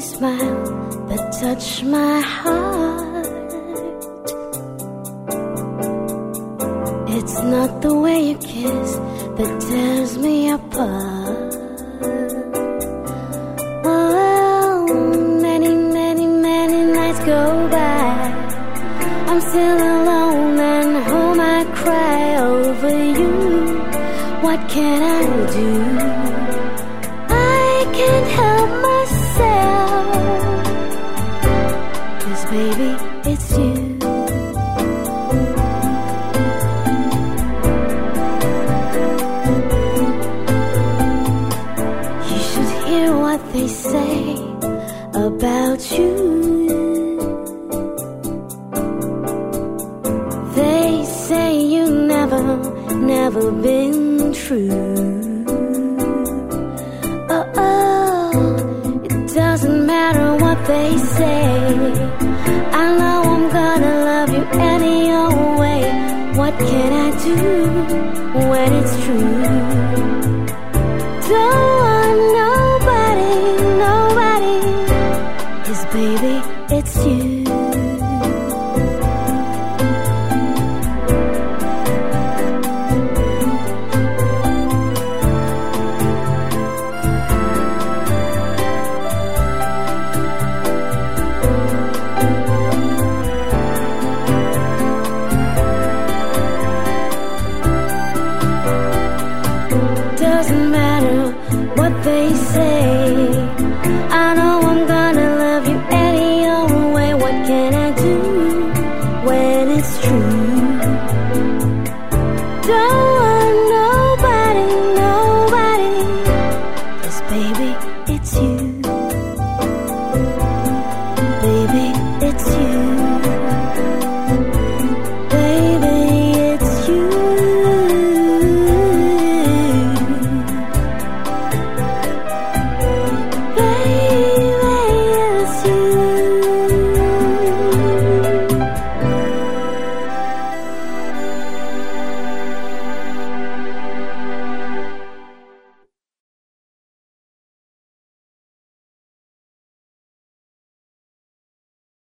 smile that touch my heart. It's not the way you kiss that tears me apart. Oh, many, many, many nights go by. I'm still alone and home I cry over you. What can I do? Baby, it's you. You should hear what they say about you. They say you never, never been true. Oh, oh, it doesn't they say. I know I'm gonna love you any old way. What can I do when it's true? Don't want nobody, nobody. Cause baby, it's you. They basic